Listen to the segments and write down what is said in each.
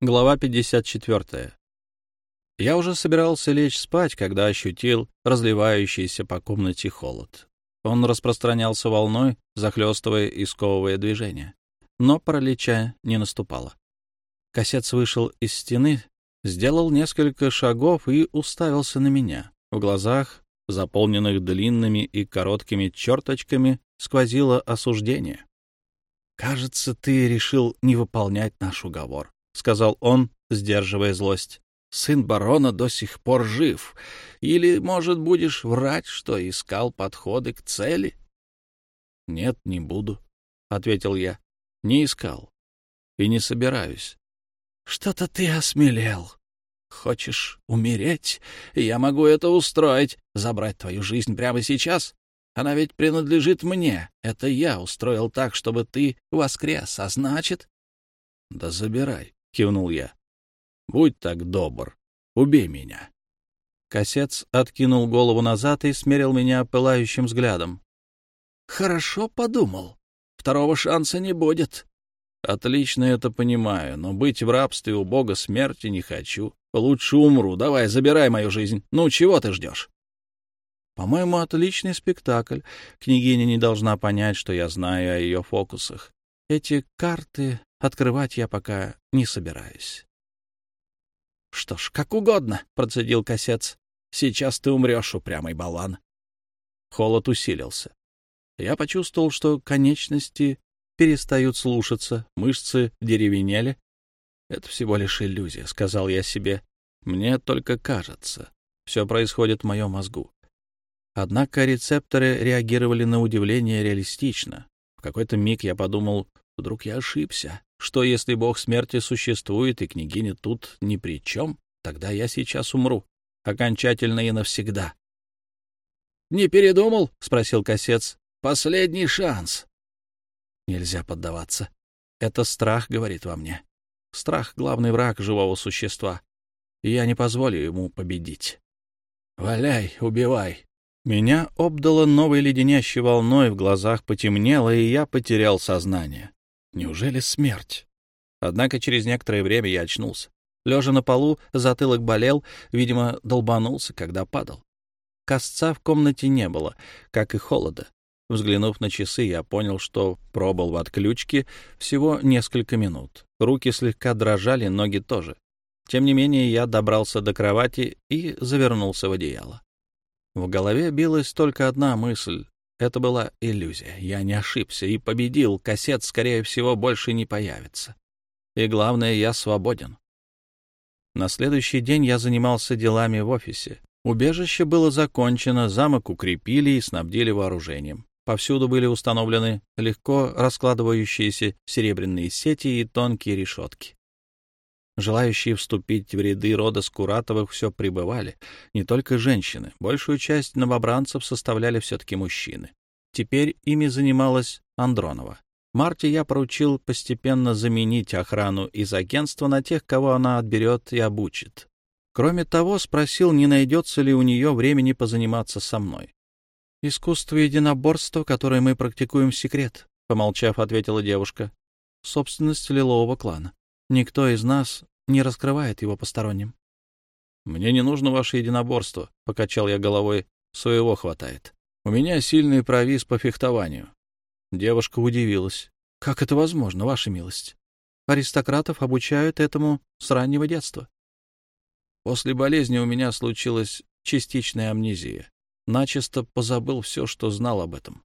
Глава 54. Я уже собирался лечь спать, когда ощутил разливающийся по комнате холод. Он распространялся волной, захлестывая и сковывая движение. Но паралича не наступало. Косец вышел из стены, сделал несколько шагов и уставился на меня. В глазах, заполненных длинными и короткими черточками, сквозило осуждение. «Кажется, ты решил не выполнять наш уговор», — сказал он, сдерживая злость. «Сын барона до сих пор жив. Или, может, будешь врать, что искал подходы к цели?» «Нет, не буду», — ответил я. «Не искал. И не собираюсь». «Что-то ты осмелел. Хочешь умереть? Я могу это устроить. Забрать твою жизнь прямо сейчас? Она ведь принадлежит мне. Это я устроил так, чтобы ты воскрес, а значит... — Да забирай, — кивнул я. — Будь так добр, убей меня. Косец откинул голову назад и смерил меня пылающим взглядом. — Хорошо подумал. Второго шанса не будет. — Отлично это понимаю, но быть в рабстве у бога смерти не хочу. Лучше умру. Давай, забирай мою жизнь. Ну, чего ты ждешь? По-моему, отличный спектакль. Княгиня не должна понять, что я знаю о ее фокусах. Эти карты открывать я пока не собираюсь. — Что ж, как угодно, — процедил косец. — Сейчас ты умрешь, упрямый болван. Холод усилился. Я почувствовал, что конечности перестают слушаться, мышцы деревенели. — Это всего лишь иллюзия, — сказал я себе. — Мне только кажется. Все происходит в моем мозгу. Однако рецепторы реагировали на удивление реалистично. В какой-то миг я подумал, вдруг я ошибся. Что, если бог смерти существует, и княгиня тут ни при чем? Тогда я сейчас умру. Окончательно и навсегда. — Не передумал? — спросил косец. — Последний шанс. Нельзя поддаваться. Это страх говорит во мне. Страх — главный враг живого существа. Я не позволю ему победить. — Валяй, убивай, меня обдало новой леденящей волной, в глазах потемнело, и я потерял сознание. Неужели смерть? Однако через некоторое время я очнулся. Лежа на полу, затылок болел, видимо, долбанулся, когда падал. Косца в комнате не было, как и холода. Взглянув на часы, я понял, что пробыл в отключке всего несколько минут. Руки слегка дрожали, ноги тоже. Тем не менее, я добрался до кровати и завернулся в одеяло. В голове билась только одна мысль. Это была иллюзия. Я не ошибся и победил. Кассет, скорее всего, больше не появится. И главное, я свободен. На следующий день я занимался делами в офисе. Убежище было закончено, замок укрепили и снабдили вооружением. Повсюду были установлены легко раскладывающиеся серебряные сети и тонкие решетки. Желающие вступить в ряды рода Скуратовых все прибывали. Не только женщины. Большую часть новобранцев составляли все-таки мужчины. Теперь ими занималась Андронова. Марте я поручил постепенно заменить охрану из агентства на тех, кого она отберет и обучит. Кроме того, спросил, не найдется ли у нее времени позаниматься со мной. «Искусство единоборства, которое мы практикуем, секрет», — помолчав, ответила девушка. «Собственность лилового клана. Никто из нас не раскрывает его посторонним. — Мне не нужно ваше единоборство, — покачал я головой. — Своего хватает. У меня сильный провиз по фехтованию. Девушка удивилась. — Как это возможно, ваша милость? Аристократов обучают этому с раннего детства. После болезни у меня случилась частичная амнезия. Начисто позабыл все, что знал об этом.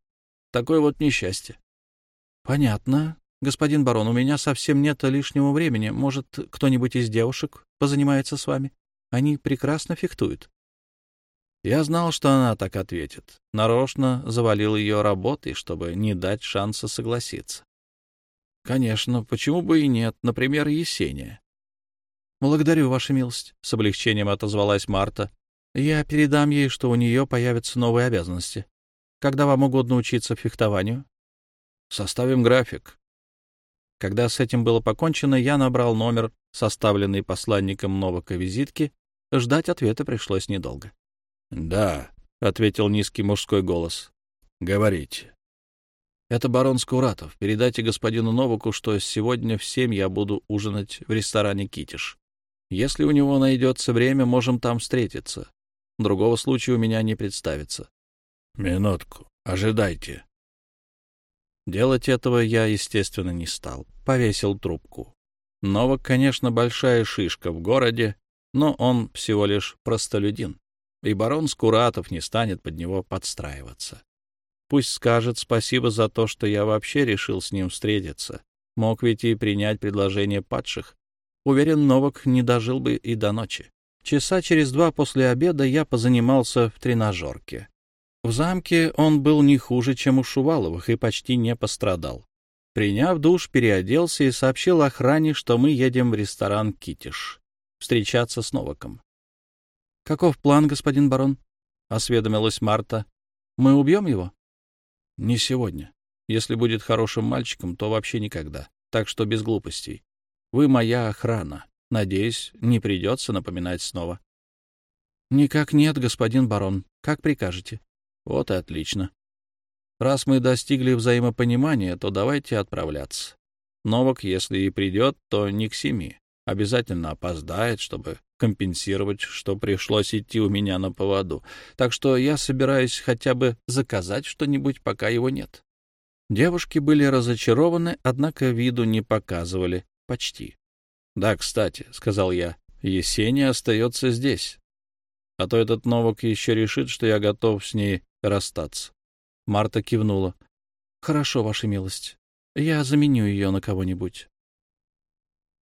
Такое вот несчастье. — Понятно, «Господин барон, у меня совсем нет лишнего времени. Может, кто-нибудь из девушек позанимается с вами? Они прекрасно фехтуют». Я знал, что она так ответит. Нарочно завалил ее работой, чтобы не дать шанса согласиться. «Конечно, почему бы и нет? Например, Есения». «Благодарю, Ваша милость», — с облегчением отозвалась Марта. «Я передам ей, что у нее появятся новые обязанности. Когда вам угодно учиться фехтованию?» «Составим график. Когда с этим было покончено, я набрал номер, составленный посланником Новака визитки. Ждать ответа пришлось недолго. — Да, — ответил низкий мужской голос. — Говорите. Это барон Скуратов. Передайте господину Новаку, что сегодня в семь я буду ужинать в ресторане «Китиш». Если у него найдется время, можем там встретиться. Другого случая у меня не представится. — Минутку. Ожидайте. Делать этого я, естественно, не стал. Повесил трубку. Новак, конечно, большая шишка в городе, но он всего лишь простолюдин, и барон Скуратов не станет под него подстраиваться. Пусть скажет спасибо за то, что я вообще решил с ним встретиться. Мог ведь и принять предложение падших. Уверен, Новак не дожил бы и до ночи. Часа через два после обеда я позанимался в тренажерке. В замке он был не хуже, чем у Шуваловых, и почти не пострадал. Приняв душ, переоделся и сообщил охране, что мы едем в ресторан «Китиш» встречаться с Новаком. — Каков план, господин барон? — осведомилась Марта. — Мы убьем его? — Не сегодня. Если будет хорошим мальчиком, то вообще никогда. Так что без глупостей. Вы моя охрана. Надеюсь, не придется напоминать снова. — Никак нет, господин барон. Как прикажете. Вот и отлично. Раз мы достигли взаимопонимания, то давайте отправляться. Новак, если и придет, то не к семи. Обязательно опоздает, чтобы компенсировать, что пришлось идти у меня на поводу. Так что я собираюсь хотя бы заказать что-нибудь, пока его нет. Девушки были разочарованы, однако виду не показывали. Почти. — Да, кстати, — сказал я, — Есения остается здесь. А то этот Новак еще решит, что я готов с ней расстаться. Марта кивнула. — Хорошо, ваша милость. Я заменю ее на кого-нибудь.